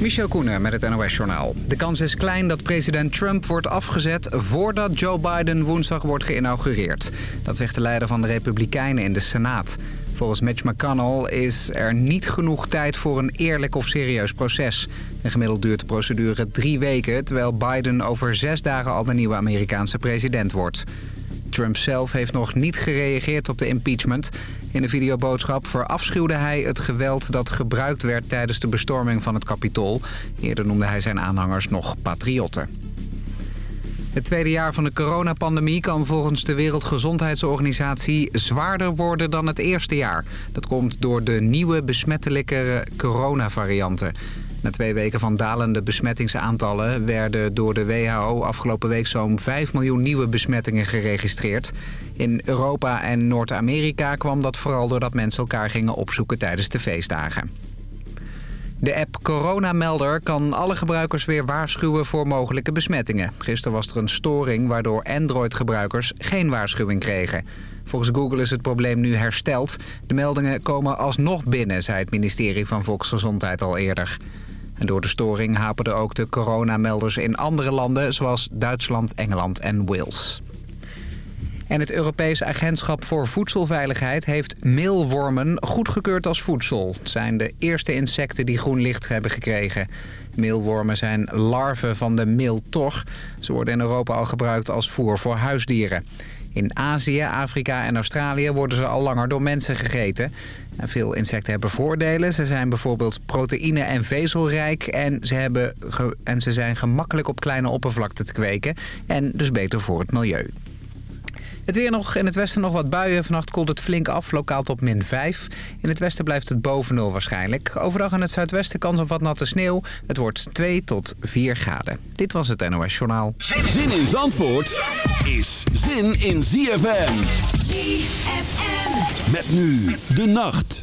Michel Koenen met het NOS-journaal. De kans is klein dat president Trump wordt afgezet voordat Joe Biden woensdag wordt geïnaugureerd. Dat zegt de leider van de Republikeinen in de Senaat. Volgens Mitch McConnell is er niet genoeg tijd voor een eerlijk of serieus proces. En gemiddeld duurt de procedure drie weken... terwijl Biden over zes dagen al de nieuwe Amerikaanse president wordt. Trump zelf heeft nog niet gereageerd op de impeachment. In een videoboodschap verafschuwde hij het geweld dat gebruikt werd tijdens de bestorming van het Capitool. Eerder noemde hij zijn aanhangers nog patriotten. Het tweede jaar van de coronapandemie kan volgens de Wereldgezondheidsorganisatie zwaarder worden dan het eerste jaar. Dat komt door de nieuwe besmettelijke coronavarianten. Na twee weken van dalende besmettingsaantallen werden door de WHO afgelopen week zo'n 5 miljoen nieuwe besmettingen geregistreerd. In Europa en Noord-Amerika kwam dat vooral doordat mensen elkaar gingen opzoeken tijdens de feestdagen. De app Coronamelder kan alle gebruikers weer waarschuwen voor mogelijke besmettingen. Gisteren was er een storing waardoor Android-gebruikers geen waarschuwing kregen. Volgens Google is het probleem nu hersteld. De meldingen komen alsnog binnen, zei het ministerie van Volksgezondheid al eerder. En door de storing haperden ook de coronamelders in andere landen... zoals Duitsland, Engeland en Wales. En het Europees Agentschap voor Voedselveiligheid heeft meelwormen goedgekeurd als voedsel. Het zijn de eerste insecten die groen licht hebben gekregen. Meelwormen zijn larven van de meeltog. Ze worden in Europa al gebruikt als voer voor huisdieren. In Azië, Afrika en Australië worden ze al langer door mensen gegeten. Veel insecten hebben voordelen. Ze zijn bijvoorbeeld proteïne- en vezelrijk en ze, hebben en ze zijn gemakkelijk op kleine oppervlakte te kweken. En dus beter voor het milieu. Het weer nog in het westen nog wat buien. Vannacht koelt het flink af, lokaal tot min 5. In het westen blijft het boven nul waarschijnlijk. Overdag in het zuidwesten kans op wat natte sneeuw. Het wordt 2 tot 4 graden. Dit was het NOS Journaal. Zin in Zandvoort is zin in ZFM. Met nu de nacht.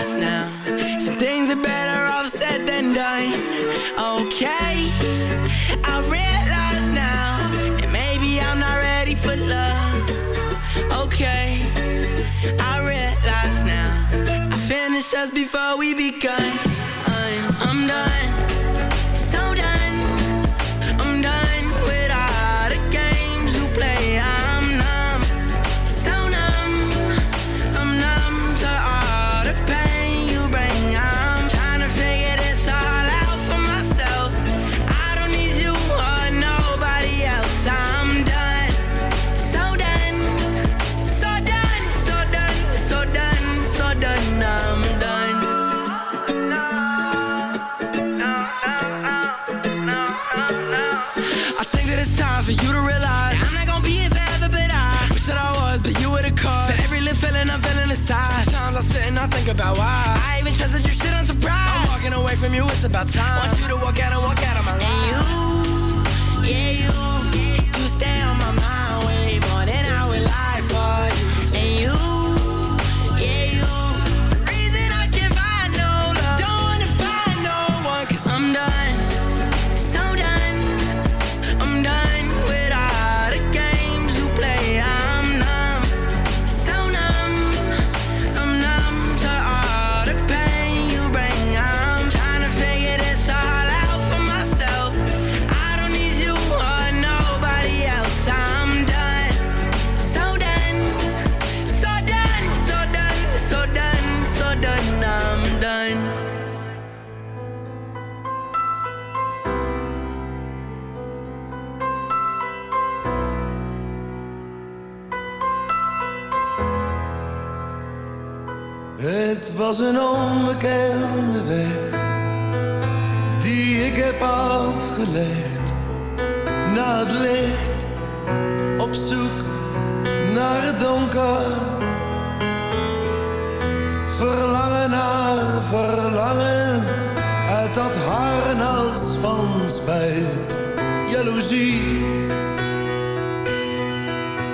Realize now some things are better off said than done. Okay, I realize now that maybe I'm not ready for love. Okay, I realize now I finished us before we begun. From you, it's about time. Want you to walk out and walk out of my life. And you, yeah you You stay on my mind was een onbekende weg die ik heb afgelegd. Naar het licht op zoek naar het donker. Verlangen naar verlangen uit dat harnas van spijt, jaloezie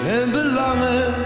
en belangen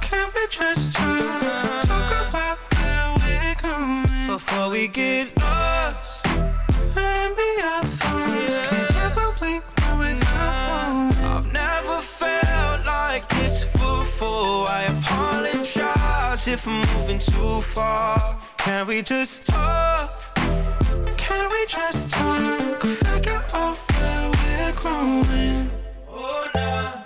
can we just talk about where we're going before we get lost? Maybe our thoughts yeah. Can we know without. I've never felt like this before. I apologize if I'm moving too far. Can we just talk? Can we just talk? Figure out where we're going. Oh, nah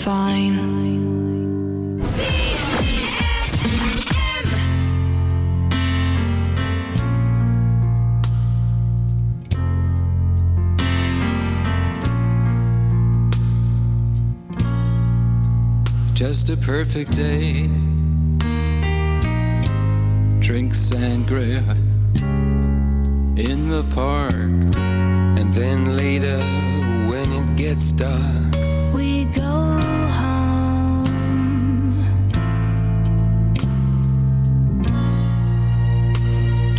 Fine. Just a perfect day. Drink sangria in the park. And then later, when it gets dark,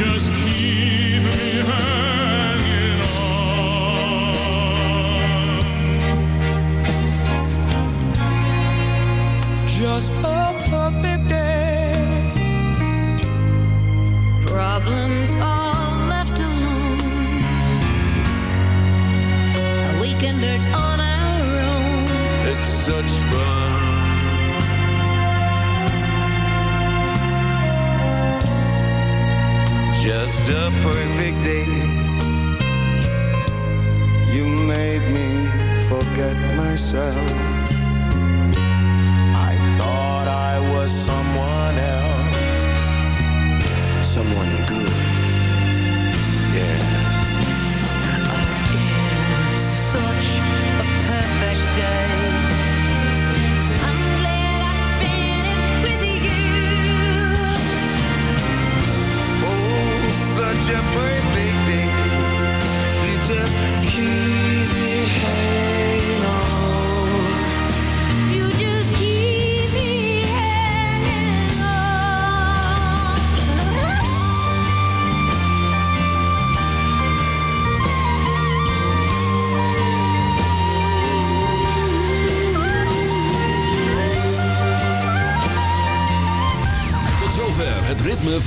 Just keep me hanging